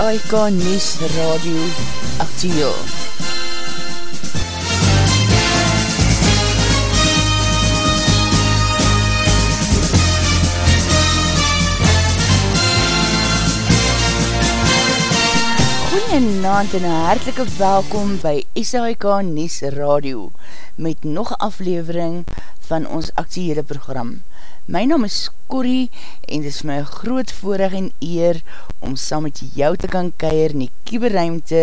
SAIK Nies Radio Actiel. Goeienaand en hartelike welkom by SAIK Nies Radio met nog aflevering van ons actiele program. My naam is Corrie en dit is my groot voorrecht en eer om saam met jou te kan keir in die kieberuimte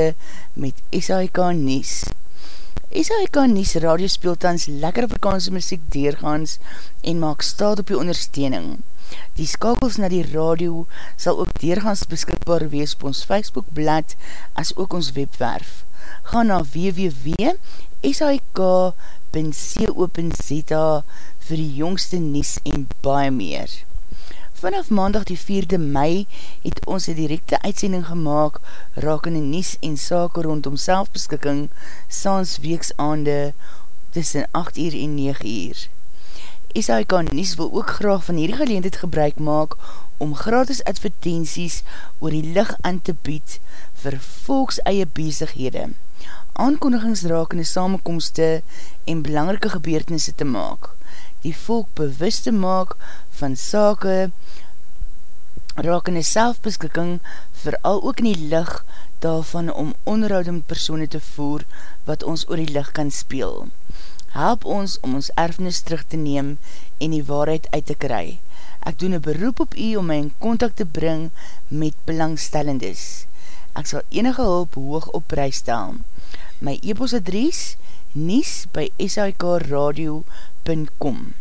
met SHK Nies. SHK Nies radio speeltans lekker Afrikaanse muziek deurgaans en maak staat op die ondersteuning. Die skakels na die radio sal ook deurgaans beskikbaar wees op ons Facebookblad as ook ons webwerf. Ga na www.shk.co.za vir die jongste nies en baie meer. Vanaf maandag die 4de mei het ons een directe uitsending gemaakt die nies en sake rondom selfbeskikking saans weeksaande tussen 8 uur en 9 uur. SHK Nies wil ook graag van hierdie geleendheid gebruik maak om gratis advertenties oor die licht aan te bied vir volks eie bezighede, aankondigings raak in die samenkomste en belangrike gebeurtenisse te maak die volk bewust te maak van sake die selfbeskikking vooral ook in die lig daarvan om onderhouding persoene te voer wat ons oor die lig kan speel. Help ons om ons erfnis terug te neem en die waarheid uit te kry. Ek doen een beroep op u om my in contact te bring met belangstellendes. Ek sal enige hulp hoog op prijs stel. My e-post adres nies by shikradio.com www.rsg.com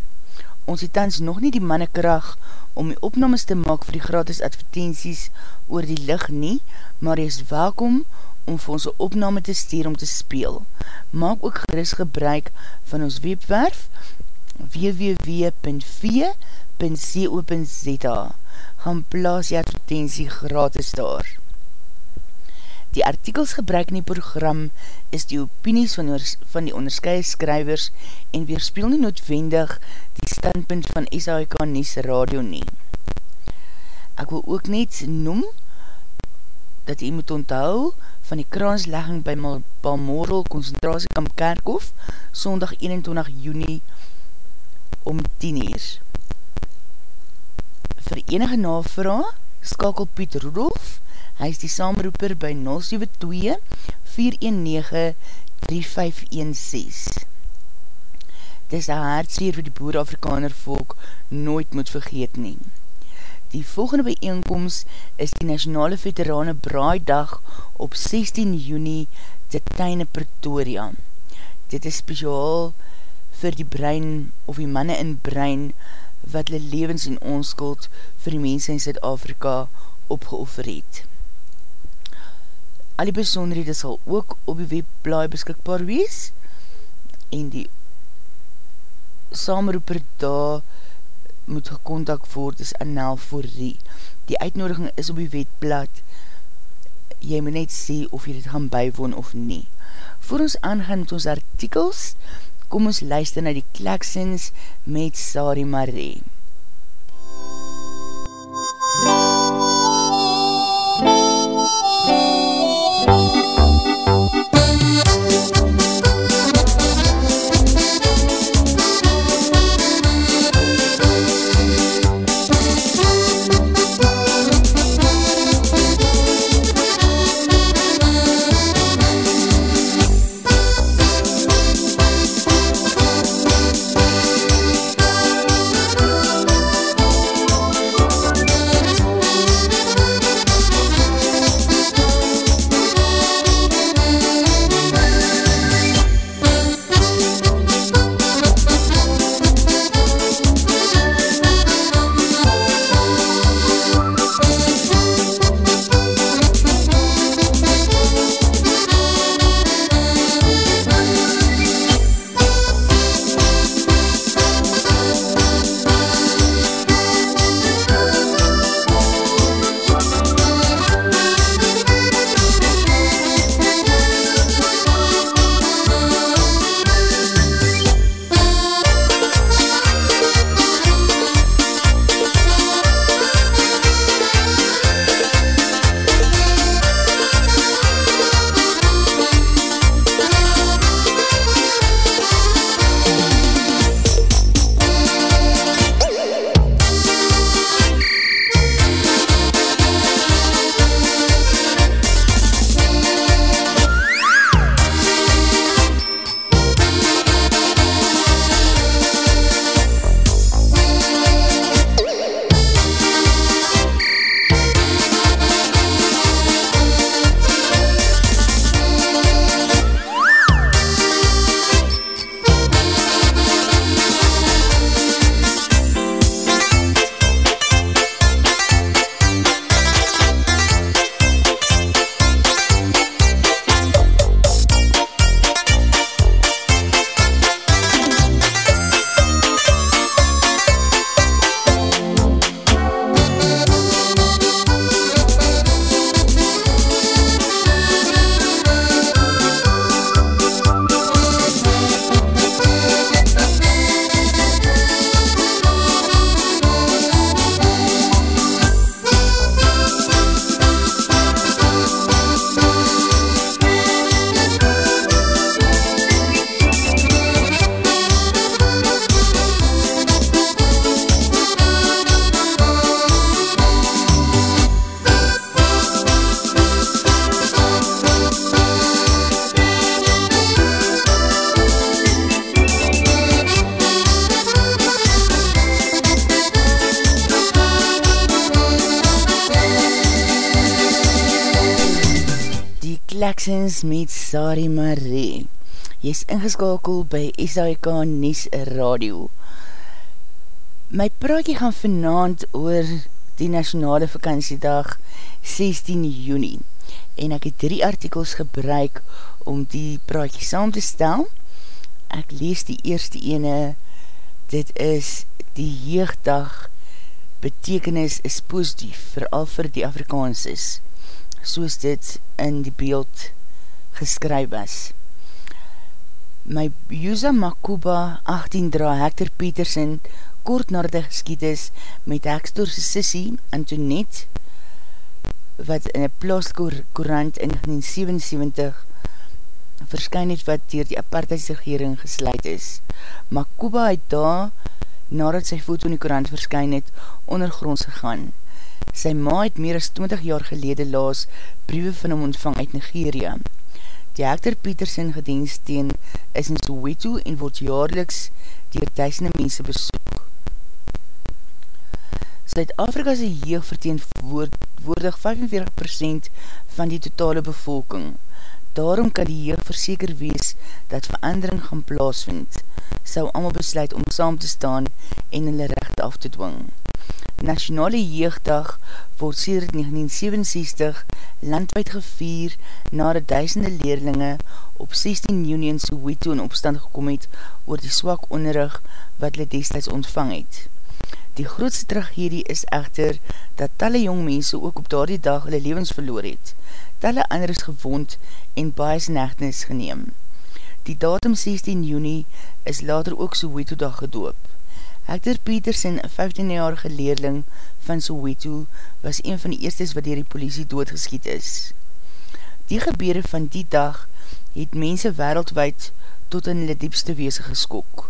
Ons het tans nog nie die mannekrag om die opnames te maak vir die gratis advertenties oor die licht nie, maar jy is welkom om vir ons opname te stuur om te speel. Maak ook geris gebruik van ons webwerf www.v.co.za Gaan plaas die advertentie gratis daar. Die artikels gebruik in die program is die opinies van, van die onderskeie skrywers en weerspeel nie noodwendig die standpunt van SHK Nies Radio nie. Ek wil ook net noem dat jy moet onthou van die kraanslegging by Balmoral Concentratiekamp Kerkhof sondag 21 juni om 10 uur. Vir enige navraag skakel Piet Rudolf Hy is die saamroeper by 072-419-3516. Dis een hartseer vir die boer-Afrikaner volk nooit moet vergeet neem. Die volgende bijeenkomst is die Nationale Veterane Braaidag op 16 juni te Tuine Pretoria. Dit is speciaal vir die brein of die manne in brein wat hulle levens en onskuld vir die mense in Zuid-Afrika opgeoffer het. Al die besonderhede sal ook op die webblaai beskikbaar wees en die saamroeper daar moet gekontak voort is Annel Forrie. Die uitnodiging is op die webblad jy moet net sê of jy dit gaan bywoon of nie. Voor ons aangaan met ons artikels, kom ons luister na die Klaksins met Sari Marie. Sari Marie. Jy is ingeskakel by SAIK Nies Radio. My praatje gaan vanavond oor die nationale vakantiedag 16 juni en ek het drie artikels gebruik om die praatje saam te stel. Ek lees die eerste ene, dit is die jeugdag betekenis is positief, vooral vir die Afrikaans is soos dit in die beeld geskryf was. My Yusa Makuba 18 dra Hector Peterson kort na die geskiet is met Hector's sissie Antoinette wat in een plaaskorant in 1977 verskyn het wat dier die apartheidsregering gesluit is. Makuba het daar nadat sy foto in die korant verskyn het ondergronds gegaan. Sy ma het meer as 20 jaar gelede laas briewe van hom ontvang uit Nigeria. Die Hector Peterson gediensteen is in Soweto en word jaarliks dier duisende mense besoek. Zuid-Afrika's jeug verteenwoordig 45% van die totale bevolking. Daarom kan die jeug verseker wees dat verandering gaan plaasvind, sou allemaal besluit om saam te staan en hulle recht af te dwing. Nationale Jeugdag word sêre 1967 landwijd gevier na de duisende leerlinge op 16 juni in Soweto in opstand gekom het oor die swak onderrug wat hulle destijds ontvang het. Die grootste tragedie is echter dat talle jong mense ook op daardie dag hulle levens verloor het. Talle ander is gewond en baie snechtenis geneem. Die datum 16 juni is later ook Soweto dag gedoop. Hector Peterson, 15-jarige leerling van Soweto, was een van die eerstes wat dier die politie doodgeskiet is. Die gebede van die dag het mense wereldwijd tot in die diepste wees geskok.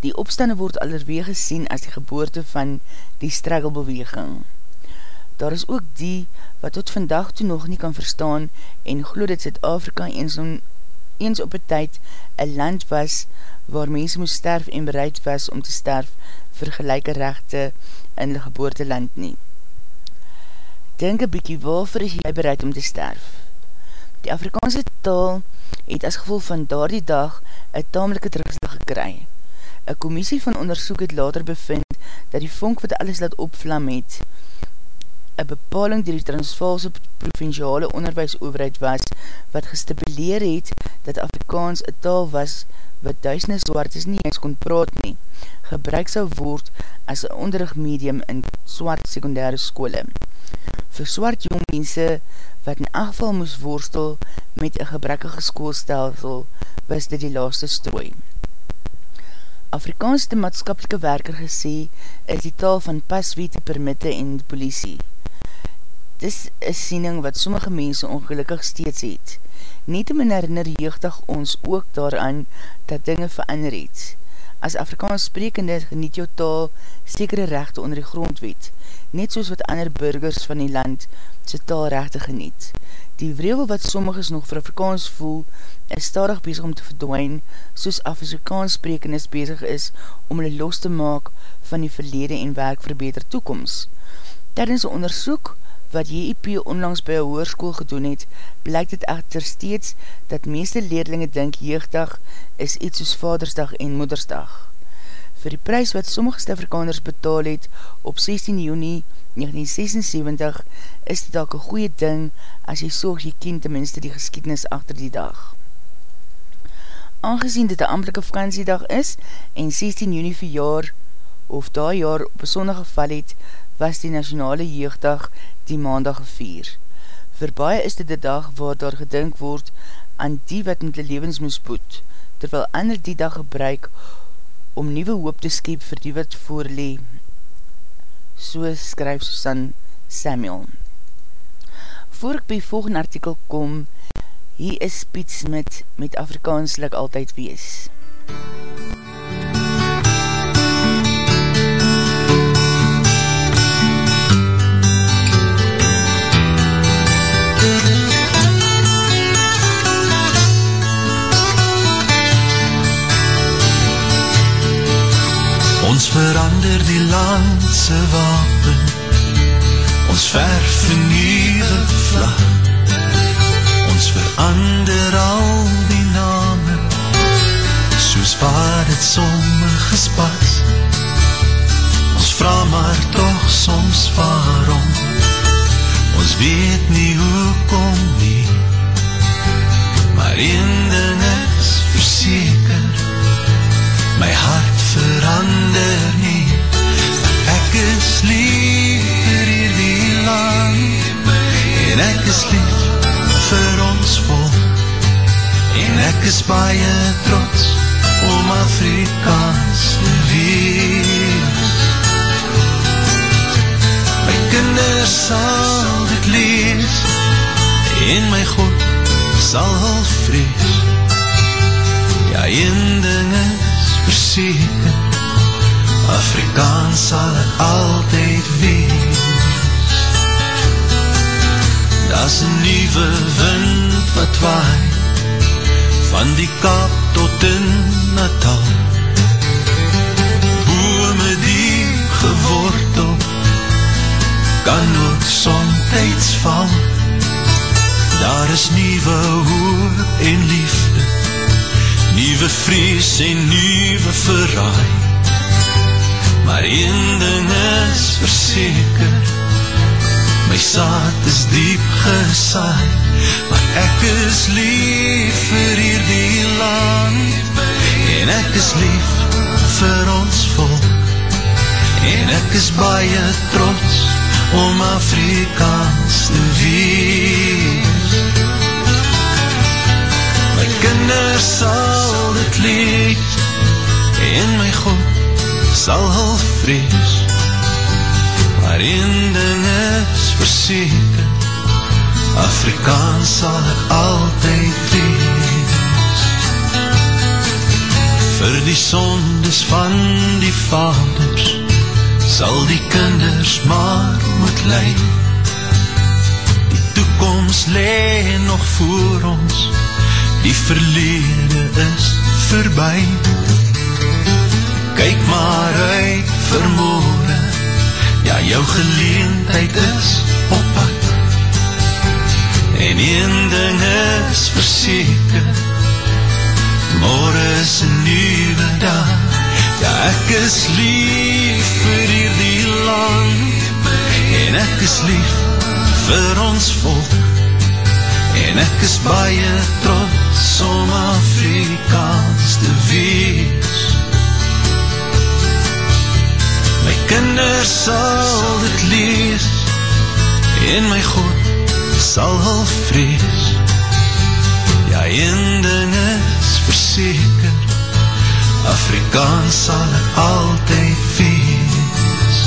Die opstande word allerwee gesien as die geboorte van die strugglebeweging. Daar is ook die wat tot vandag toe nog nie kan verstaan en glo dat Zuid-Afrika eens, eens op een tyd een land was waar mense moes sterf en bereid was om te sterf vir gelijke rechte in die geboorteland nie. Denk een bykie, waarvoor is jy bereid om te sterf? Die Afrikaanse taal het as gevolg van daardie dag een tamelike terugstel gekry. Een commissie van onderzoek het later bevind dat die vonk wat alles laat opvlam het, een bepaling die die Transvaalse provinciale onderwijsoverheid was, wat gestipuleer het dat Afrikaans een taal was wat duisende swartes nie eens kon praat nie, gebruik sal word as een onderrigmedium in swart secundaire skole. Voor swart jongmense wat in afval moes worstel met een gebrekkige skoolstelsel, was dit die laaste strooi. Afrikaans de maatskapelike werker gesê is die taal van pas wie te permitte en politie. Dis is siening wat sommige mense ongelukkig steeds het. Net om in herinner jeugdig ons ook daaraan dat dinge verander het. As Afrikaans sprekende geniet jou taal sekere rechte onder die grondwet, net soos wat ander burgers van die land sy taalrechte geniet. Die wrevel wat sommiges nog vir Afrikaans voel, is stadig bezig om te verdwijn, soos Afrikaans sprekendes bezig is om hulle los te maak van die verlede en werk vir beter toekomst. Tijdens een onderzoek wat JEP onlangs by een hoerskoel gedoen het, blyk dit echter steeds dat meeste leerlinge dink jeugdag is iets soos vadersdag en moedersdag. Voor die prijs wat sommige Afrikaners betaal het op 16 juni 1976 is dit ook een goeie ding as jy soog jy ken tenminste die geskiednis achter die dag. Aangezien dit een amtelike vakantiedag is en 16 juni vir jaar of daai jaar op een sondag geval het, was die nationale jeugdag die maandag gevier. Voor baie is dit die dag waar daar gedink word aan die wat met die levens moes boet, terwyl ander die dag gebruik om nieuwe hoop te skep vir die wat voorlee. So skryf Susan Samuel. Voor ek by volgende artikel kom, hier is Piet Smit met Afrikaanslik altyd wees. MUZIEK landse wapen. Ons verf een nieuwe vlag. Verander al die name soos waar het sommige spas ons vraag maar toch soms waarom. Ons weet nie hoe kom nie maar een ding is verseker my hart verander nie is lief vir hierdie land. En ek is lief vir ons volk. En ek is baie trots om Afrikaans te wees. My kinders sal dit lees en my God sal hul vrees. Ja een ding is verseker Afrikaans sal het altyd wees. Da's een nieuwe wind wat waai Van die kap tot in Natal. Bome die gewortel Kan ook somtijds val. Daar is nieuwe hoop en liefde Nieuwe vrees en nieuwe verraai Maar een ding is verseker My saad is diep gesaai. Maar ek is lief vir hierdie land En ek is lief vir ons volk. En ek is baie trots om Afrikaans te wees. My kinders sal dit lees En my God sal hul vrees Maar een ding is verseker Afrikaans sal het altyd wees Vir die sondes van die vaders Sal die kinders maar moet leid Die toekomst lee nog voor ons Die verlede is voorbij Kyk maar uit vermoorde Ja, jou geleentheid is op pad. En een ding is verseker. Morgen is een nieuwe dag. Ja, ek is lief vir hierdie land. En ek is lief vir ons volk. En ek is baie trots om Afrikaans te wees kinders sal dit lees. En my God sal hul vrees. Ja, een ding is verseker Afrikaans sal het altyd wees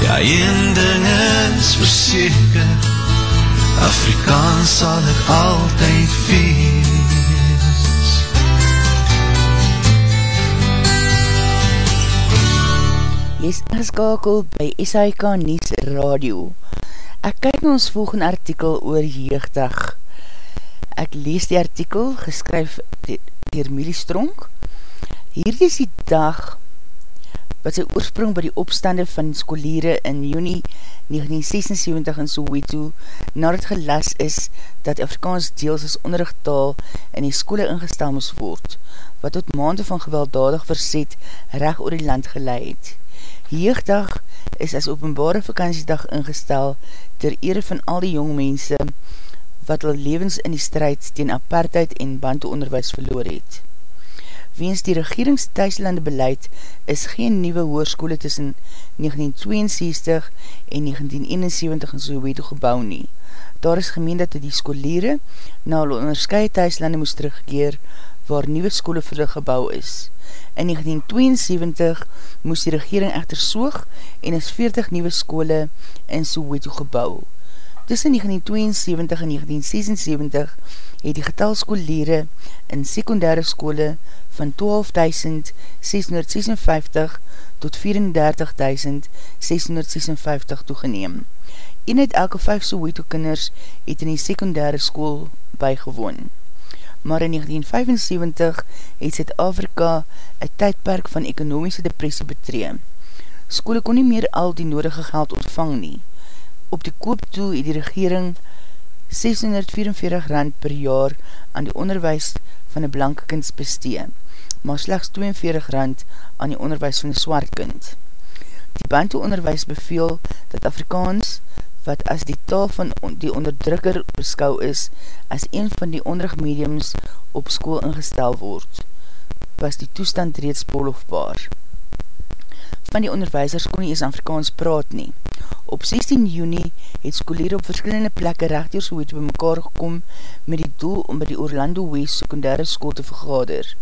Ja, een ding is verseker Afrikaans sal het altyd wees Jy is ingeskakel by SIK Nies Radio. Ek kyk na ons volgende artikel oor jeugdag. Ek lees die artikel, geskryf dier Millie Stronk. Hierdie is die dag wat sy oorsprong by die opstande van skoliere in juni 1976 in Soweto nadat gelas is dat Afrikaans deels as onderrichttaal in die skole ingestel moes word, wat tot maande van gewelddadig verzet recht oor die land geleid. Jeugdag is as openbare vakantiedag ingestel ter ere van al die jong mense wat al levens in die strijd teen apartheid en bande onderwijs verloor het. Weens die regeringsthuislande beleid is geen nieuwe hoerskole tussen 1962 en 1971 in Soweto gebouw nie. Daar is gemeen dat die skoliere na al onderscheid thuislande moest terugkeer waar nieuwe skole vir die gebouw is. In 1972 moes die regering echter soog en is 40 nieuwe skole in Soweto gebouw. Tussen 1972 en 1976 het die getal skoliere in sekundaire skole van 12.656 tot 34.656 toegeneem. En uit elke 5 Soweto kinders het in die sekundaire school bygewoon. Maar in 1975 het Zuid-Afrika een tydperk van ekonomiese depressie betree. Skole kon nie meer al die nodige geld ontvang nie. Op die koop toe het die regering 644 rand per jaar aan die onderwijs van een blanke kind bestee, maar slechts 42 rand aan die onderwijs van een swart kind. Die Bantu onderwijs beveel dat Afrikaans, wat as die taal van die onderdrukker beskou is, as een van die onderrigmediums op school ingestel word, was die toestand reeds polofbaar. Van die onderwijsers kon nie eens Afrikaans praat nie. Op 16 juni het skolier op verskillende plekke rechters hoe het by mekaar gekom met die doel om by die Orlando West sekundaire school te vergader.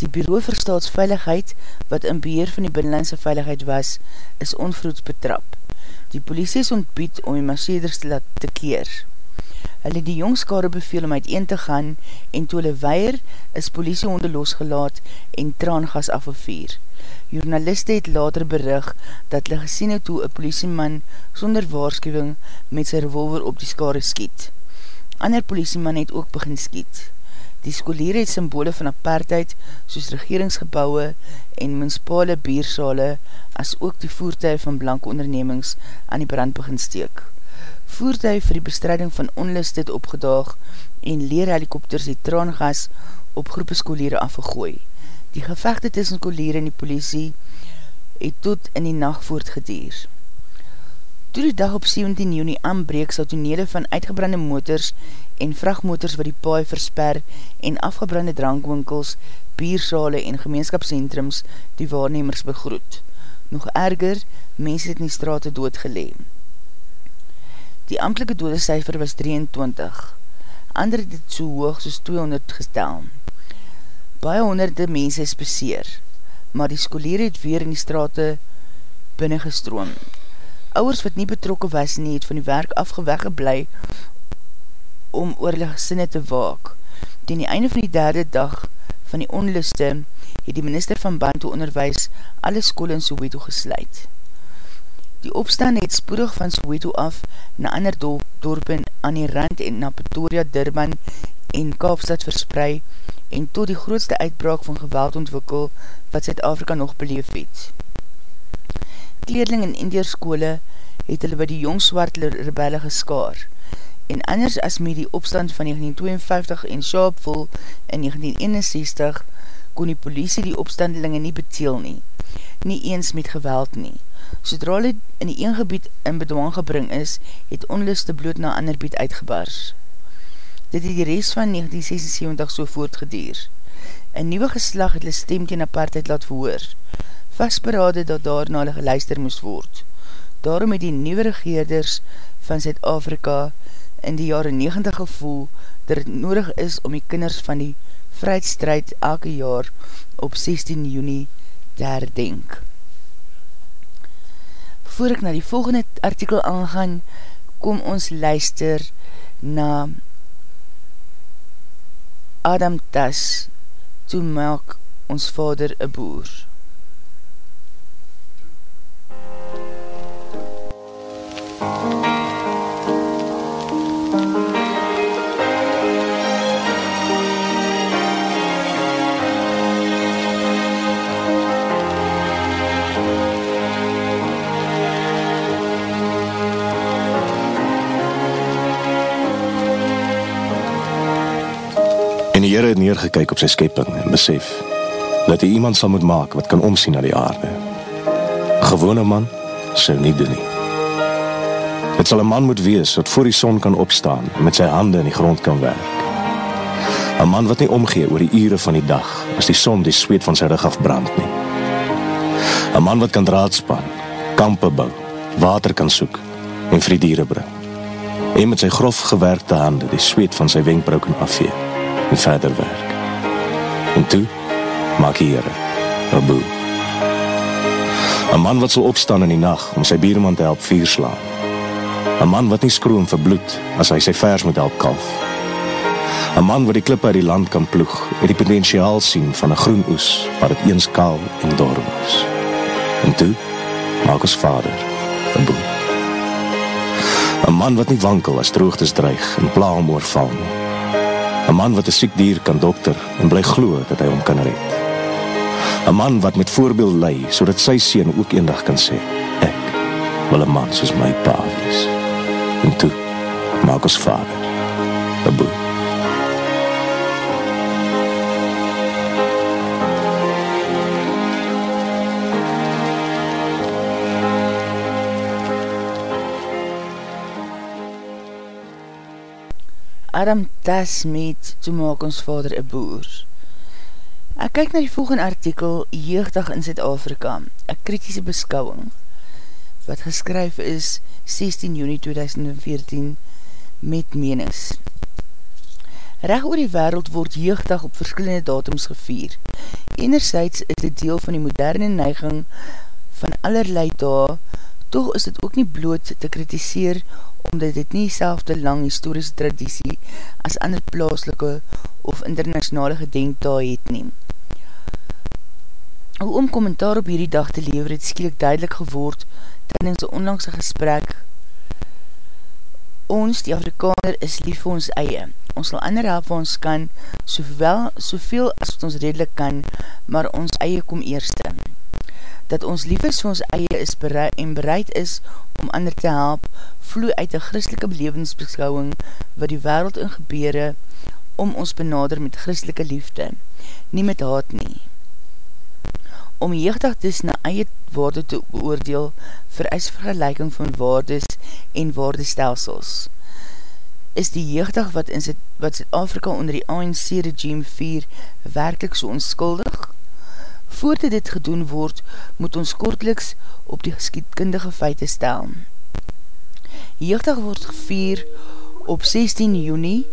Die bureau vir staatsveiligheid, wat in beheer van die binnenlandse veiligheid was, is onvroeds betrap. Die politie is ontbied om die masseders te laat te keer. Hulle die jongskade beveel om uiteen te gaan en toe hulle weier is politiehonde losgelaat en traangas afgevier. Journaliste het later berig dat hulle gesien het hoe een politieman sonder waarschuwing met sy revolver op die skare skiet. Ander politieman het ook begin skiet. Die skolier het symbole van apartheid soos regeringsgebouwe en menspale biersale as ook die voertuig van blanke ondernemings aan die brand begin steek. Voertuig vir die bestrijding van onlist het opgedaag en leerhelikopters het traangas op groepe skoliere afgegooi. Die gevechte tussen koliere en die politie het tot in die nacht voortgedeer. Toe die dag op 17 juni aanbreek sal tonele van uitgebrande motors en vrachtmotors wat die paai versper en afgebrande drankwinkels, biersale en gemeenskapscentrums die waarnemers begroet. Nog erger, mens het in die straat doodgeleem. Die amtelike dodecijfer was 23. Ander het het so hoog soos 200 gestel baie honderde mense is beseer, maar die skolier het weer in die strate binnengestroom. Ouers wat nie betrokke was nie, het van die werk afgewegge bly om oor die gesinne te waak. Ten die einde van die derde dag van die onluste het die minister van Bantu onderwijs alle skole in Soweto gesluit. Die opstaan het spoedig van Soweto af na ander dorpen aan die rand en na Pretoria, Durban en Kaapstad verspreid en tot die grootste uitbraak van geweld ontwikkel wat Zuid-Afrika nog beleef het. Kleerling in Indierskole het hulle by die jong swart rebelle geskaar en anders as met die opstand van 1952 en Sharpeville in 1961 kon die politie die opstandelinge nie beteel nie, nie eens met geweld nie. Sodra hulle in die een gebied in bedwang gebring is, het onluste bloed na ander bied uitgebars dit het die rest van 1976 so voortgedeer. Een nieuwe geslag het hulle stem teen apartheid laat verhoor, vastberade dat daarna hulle geluister moest word. Daarom het die nieuwe regeerders van Zuid-Afrika in die jare 90 gevoel dat het nodig is om die kinders van die vrijheidsstrijd elke jaar op 16 juni te herdenk. Voor ek na die volgende artikel aangaan, kom ons luister na Adam tas, toe maak ons vader een boer. Het neergekyk op sy skepping en besef, dat hy iemand sal moet maak wat kan omsien na die aarde. Gewone man sal nie doen nie. Het sal een man moet wees wat voor die son kan opstaan en met sy hande in die grond kan werk. Een man wat nie omgee oor die ure van die dag as die son die zweet van sy rug afbrand nie. Een man wat kan draadspan, kampe bou, water kan soek en vir die dieren bring. En met sy grof gewerkte hande die zweet van sy wenkbrou kan afvee en verder werk. En toe maak die Heere een boel. Een man wat sal opstaan in die nacht om sy bierman te help vier slaan. Een man wat nie skroom vir bloed as hy sy vers moet help kalf. Een man wat die klip uit die land kan ploeg en die potentiaal sien van een groen oes waar het eens kaal en dorm is. En toe maak ons vader een boel. Een man wat nie wankel as droogtes dreig en pla om oorval nie. Een man wat een siek dier kan dokter en bly glo dat hy hom kan red. Een man wat met voorbeeld lei, so dat sy sien ook eendag kan sê, ek wil een man soos my pa wees. En toe maak ons vader. Een boer. Adam Tas met Toe maak ons vader een boer. Ek kyk na die volgende artikel Jeugdag in Zuid-Afrika, een kritische beskouwing, wat geskryf is 16 juni 2014 met menings. Reg oor die wereld word jeugdag op verskillende datums gevier. Enerzijds is dit deel van die moderne neiging van allerlei dae, toch is dit ook nie bloot te kritiseer omdat dit nie selfde lang historische traditie as ander plaaslike of internationale gedenktaal het neem. Hoe om kommentaar op hierdie dag te lever het skielik duidelik geword tydens die onlangse gesprek Ons, die Afrikaner, is lief vir ons eie. Ons sal ander help vir ons kan, soveel, soveel as wat ons redelijk kan, maar ons eie kom eerste dat ons liefes vir ons eie is bereid en bereid is om ander te help, vloe uit een christelike belevensbeschouwing wat die wereld in gebeure om ons benader met christelike liefde, nie met haat nie. Om jeugdag dus na eie waarde te beoordeel, vereis vergelijking van waardes en waardestelsels. Is die jeugdag wat in Zuid-Afrika onder die ANC regime 4 werkelijk so onskuldig? Voordat dit gedoen word, moet ons kortliks op die geskietkundige feite stel. Jeugdag word gevier op 16 juni,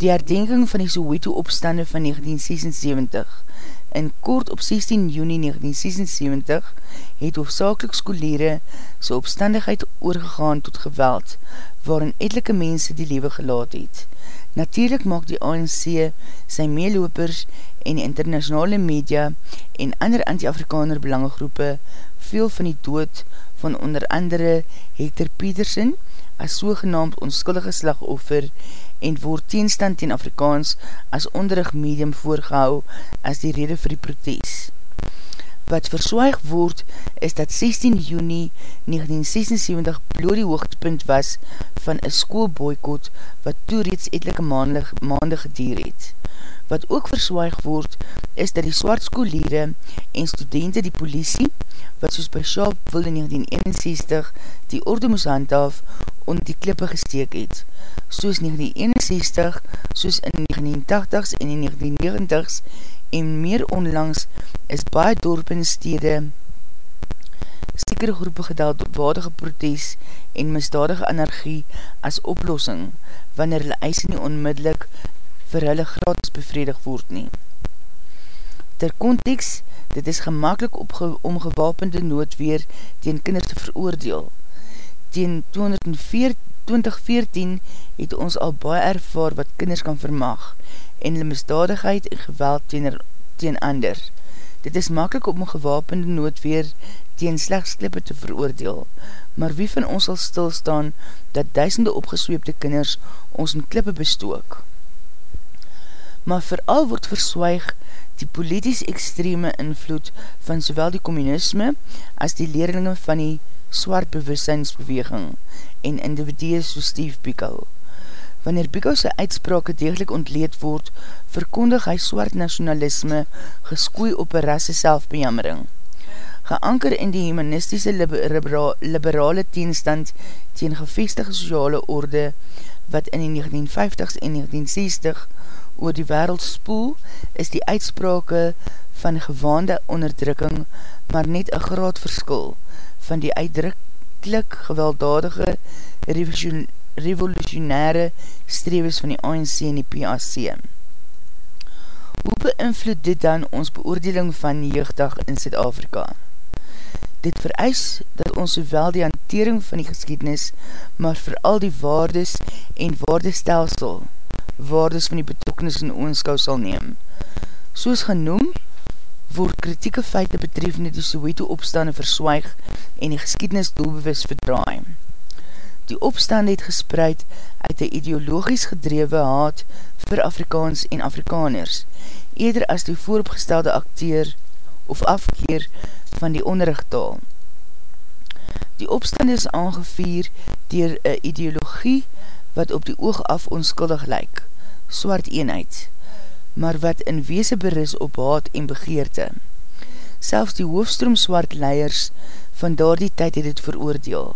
die herdenking van die Soweto opstande van 1976. In kort op 16 juni 1976 het hoofdzakelik skolere sy opstandigheid oorgegaan tot geweld, waarin etelike mense die lewe gelaat het. Natuurlijk maak die ANC sy meelopers en die internationale media en ander anti-Afrikaner belangegroepe veel van die dood van onder andere Hector Peterson as sogenaamd onskuldige slagoffer en word teenstand teen Afrikaans as onderig medium voorgehou as die rede vir die protes. Wat verswaig word is dat 16 juni 1976 bloot die hoogtepunt was van een schoolboykot wat toe reeds etelike maande, maande gedier het. Wat ook verswaig word, is dat die swartskoolere en studenten die politie, wat soos by Sharpville in 1961 die orde moes handhaaf, onder die klippe gesteek het. Soos 1961, soos in 1980s en 1990s en meer onlangs is baie dorp en stede sekere groepe gedeld op waardige protes en misdadige energie as oplossing, wanneer hulle eise nie onmiddellik vir hulle gratis bevredig word nie. Ter context, dit is gemakkelijk om gewapende noodweer teen kinders te veroordeel. Teen 2014 het ons al baie ervaar wat kinders kan vermag en hulle misdadigheid en geweld teen, teen ander. Dit is makkelijk om gewapende noodweer teen slechts klippe te veroordeel, maar wie van ons sal stilstaan dat duisende opgesweepte kinders ons in klippe bestook? maar vooral word verswaig die politisch extreme invloed van sowel die communisme as die leerlinge van die swart bewustzijnsbeweging en individue soos Steve Biko. Wanneer Biko sy uitsprake degelijk ontleed word, verkondig hy swart nationalisme geskoei op een rasse selfbejammering. Geanker in die humanistische liberale teenstand teen gevestige sociale orde wat in die 1950s en 1960 oor die wereld spoel, is die uitsprake van gewaande onderdrukking maar net een groot verskil van die uitdruklik gewelddadige revolutionaire streves van die ANC en die PAC. Hoe beïnvloed dit dan ons beoordeling van die jeugdag in Zuid-Afrika? Dit vereis dat ons sowel die hantering van die geskiednis, maar vooral die waardes en waardestelsel waardes van die betrokkenis in oonskou sal neem. Soos genoem, word kritieke feite betreffende die Soweto opstande verswaig en die geskiednis doelbewus verdraai. Die opstand het gespreid uit die ideologisch gedrewe haat vir Afrikaans en Afrikaners, eerder as die vooropgestelde acteer of afkeer van die onderrichttaal. Die opstand is aangevier dier een ideologie wat op die oog af onskuldig lyk, swart eenheid, maar wat in weese beris op haat en begeerte. Selfs die hoofstroom swart leiers van daar die tyd het het veroordeel.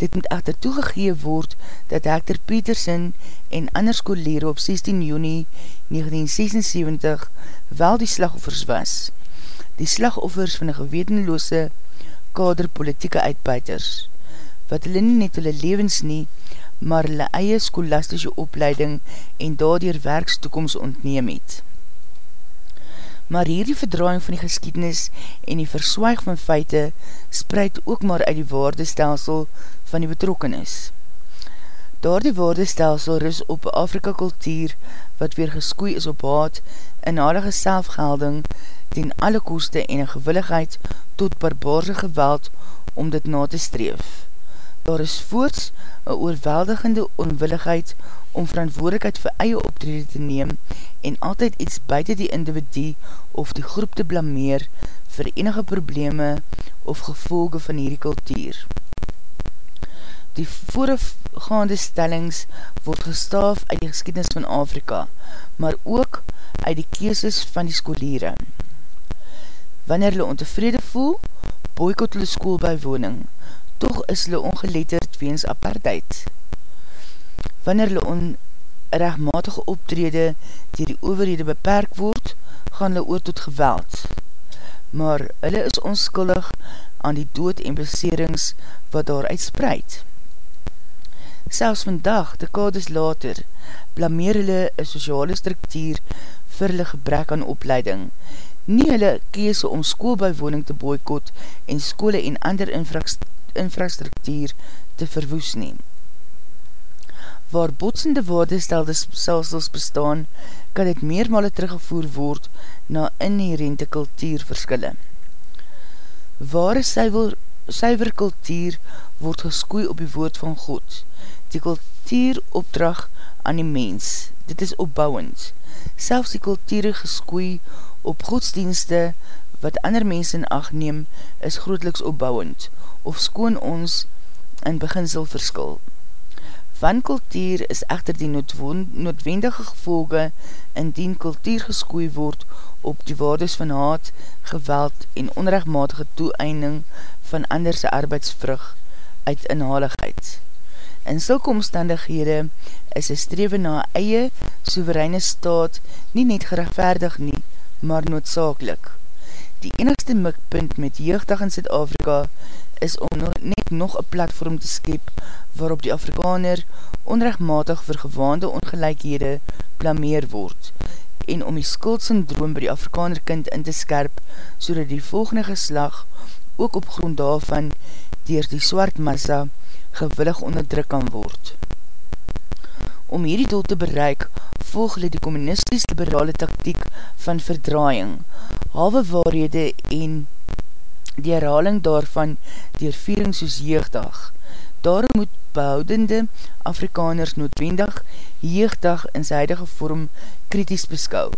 Dit moet echter toegegee word dat Hector Peterson en ander skolere op 16 juni 1976 wel die slagoffers was. Die slagoffers van die gewetenloose kader politieke uitbuiters, wat hulle nie net hulle levens nie, maar hulle eie skolastische opleiding en daardoor werkstoekomst ontneem het. Maar hierdie verdraaiing van die geskiednis en die verswaig van feite spreid ook maar uit die waardestelsel van die betrokkenis. Daar die waardestelsel ris op Afrika kultuur wat weer geskoei is op haat, inhalige selfgelding, ten alle koste en een gewilligheid tot barbaarse geweld om dit na te streef. Daar is voorts een oorweldigende onwilligheid om verantwoordelikheid vir eie optrede te neem en altyd iets buiten die individu of die groep te blameer vir enige probleme of gevolge van hierdie kultuur. Die voorafgaande stellings word gestaaf uit die geskiednis van Afrika, maar ook uit die keeses van die skoliere. Wanneer hulle ontevrede voel, boykot hulle schoolbijwoning, toch is hulle ongeletterd weens apartheid. Wanneer hulle onrechtmatige optrede die die overhede beperk word, gaan hulle oor tot geweld. Maar hulle is onskullig aan die dood en beserings wat daar uitspreid. Selfs vandag, dekades later, blameer hulle een sociale structuur vir hulle gebrek aan opleiding, nie hulle keese om schoolbijwoning te boykot en skole en ander infrastruktuur te verwoes neem. Waar botsende waardestelsels bestaan, kan dit meermale teruggevoer word na inherente kultuurverskille. Ware suiver kultuur word geskoei op die woord van God. Die kultuur opdrag aan die mens, dit is opbouwend. Selfs die kultuur geskoei op godsdienste wat ander mense in acht neem, is grootliks opbouwend, of skoon ons in beginsel verskil. Wankultuur is echter die noodwendige gevolge indien kultuur geskoei word op die waardes van haat, geweld en onrechtmatige toeëinding van anderse arbeidsvrug uit inhaligheid. In sulke omstandighede is een streven na eie soevereine staat nie net gerechtvaardig nie, maar noodzakelik. Die enigste mikpunt met jeugdag in Zuid-Afrika is om net nog een platform te skep waarop die Afrikaner onrechtmatig vir gewaande ongelijkhede blameer word en om die skuldsyndroom by die Afrikaner kind in te skerp so die volgende geslag ook op grond daarvan dier die swart massa gewillig onderdruk kan word. Om hierdie doel te bereik, volg hulle die communisties-liberale taktiek van verdraaiing, halwe waarhede en die herhaling daarvan dier viering soos jeugdag. Daarom moet behoudende Afrikaners noodwendig jeugdag in sy huidige vorm kritisch beskou.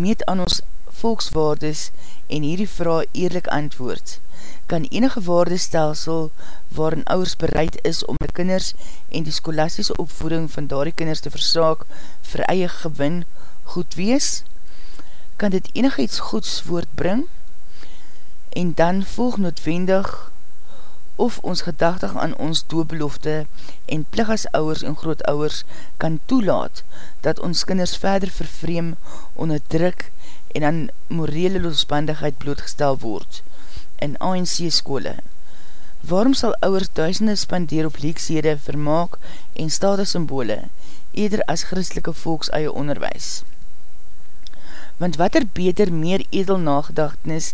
Meet aan ons volkswaardes en hierdie vraag eerlijk antwoord kan enige waardestelsel waarin ouwers bereid is om die kinders en die skolastische opvoeding van daardie kinders te versaak vir eie gewin goed wees? Kan dit enige iets goeds voortbring? En dan volg noodwendig of ons gedachtig aan ons doelbelofte en plig as ouwers en grootouwers kan toelaat dat ons kinders verder vervreem onder druk en aan morele losbandigheid blootgestel word in ANC skole. Waarom sal ouwers duisende spandeer op leeksede, vermaak en statussymbole, eder as christelike volks eie onderwijs? Want wat er beter, meer edel nagedachtenis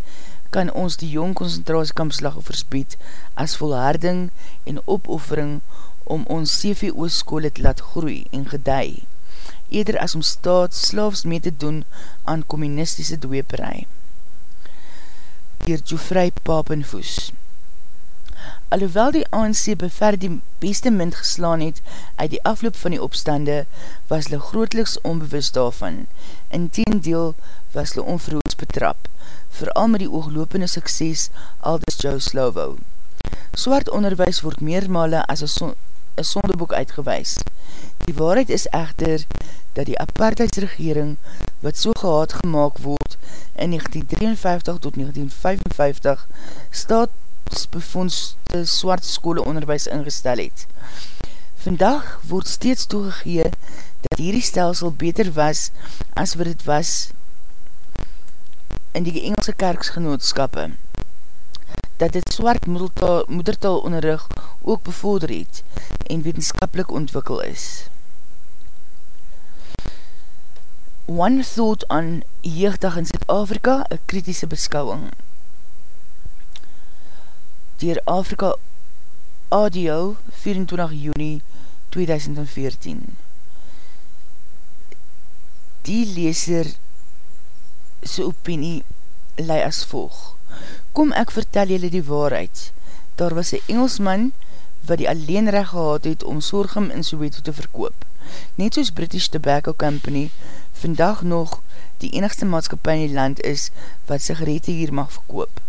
kan ons die jong concentratiekamp versbied as volharding en opoffering om ons CVO skole te laat groei en gedei, eder as om staat slaafs mee te doen aan communistische dweeperij dier Joffrey Papenvoes. Alhoewel die ANC bever die beste mind geslaan het uit die afloop van die opstande, was hulle grootliks onbewust daarvan. In teendeel was hulle onverhoeds betrap, vooral met die ooglopende sukses Aldous Joe Slovo. Swart onderwijs word meermale as een, son, een sondeboek uitgewys. Die waarheid is echter dat die apartheidsregering wat so gehaad gemaakt word in 1953 tot 1955 staatsbevondste swart skole onderwijs ingestel het. Vandag word steeds toegegee dat hierdie stelsel beter was as wat het was in die Engelse kerksgenootskappe dat het swart moedertaal onderrug ook bevorder het en wetenskapelik ontwikkel is. One Thought on Jeugdag in Zuid-Afrika, een kritische beschouwing. Dier Afrika Audio, 24 juni 2014. Die leeser sy opinie lei as volg. Kom ek vertel julle die waarheid. Daar was een Engelsman wat die alleenrecht gehad het om sorghum in Soweto te verkoop. Net soos British Tobacco Company vandag nog die enigste maatskapie in die land is wat sigarete hier mag verkoop.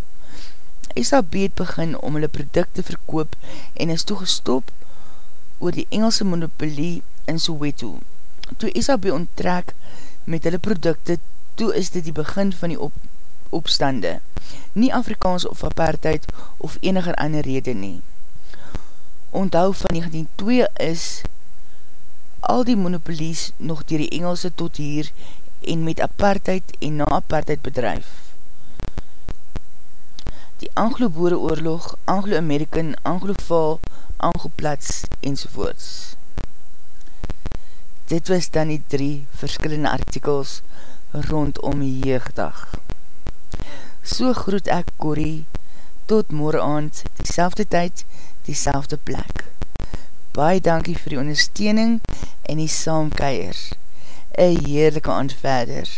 SAB het begin om hulle producte verkoop en is toegestop oor die Engelse monopolie in Soweto. Toe SAB onttrek met hulle producte, toe is dit die begin van die op, opstande. Nie Afrikaans of apartheid of eniger ander rede nie. Onthou van 1902 is al die monopolies nog dier die Engelse tot hier en met apartheid en na apartheid bedrijf. Die Anglo-Boere oorlog, Anglo-American, Anglo-Val, Anglo-Plats enzovoorts. Dit was dan die drie verskillende artikels rondom die jeugdag. So groet ek Corrie, tot morgen aand, die tyd, die plek. Baie dankie vir die ondersteuning en die saamkeier. Een heerlijke aand verder.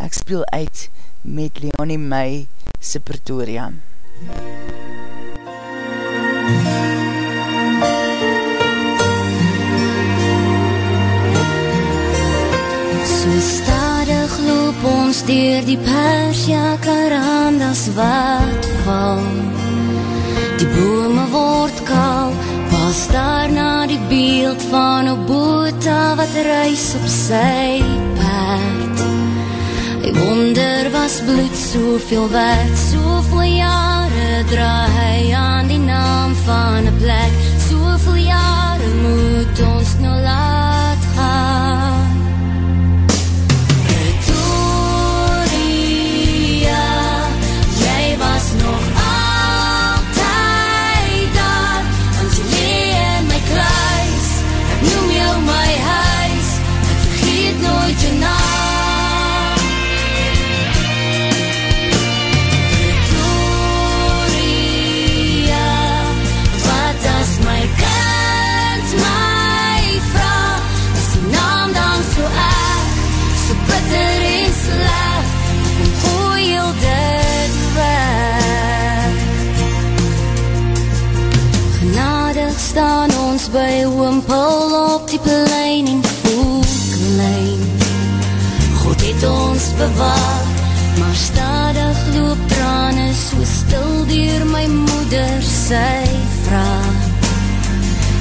Ek speel uit met Leonie May se Pretoria. So loop ons dier die persja karandas wat val. Die bome word kaal, pas daarna die beeld van een boota wat reis op sy paard. Hy wonder was bloed soveel werd, soveel jare draai hy aan die naam van een plek, soveel jare moet ons nou laat bewaar, maar stadig loop trane so stil dier my moeder sy vraag.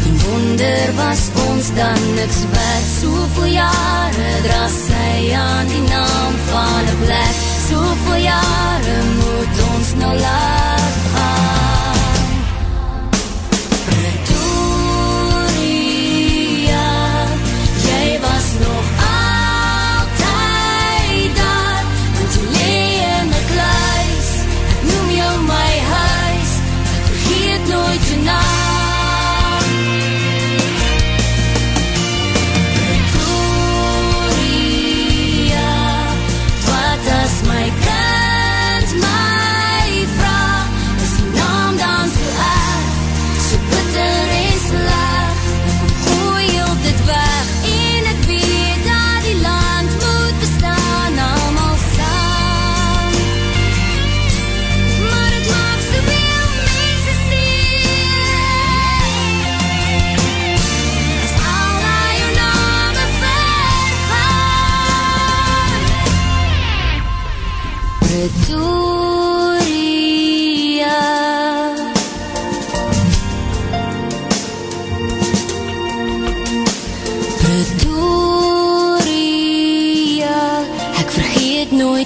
En wonder was ons dan niks werd, soveel jare dra sy aan die naam van die plek, soveel jare moed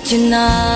tonight.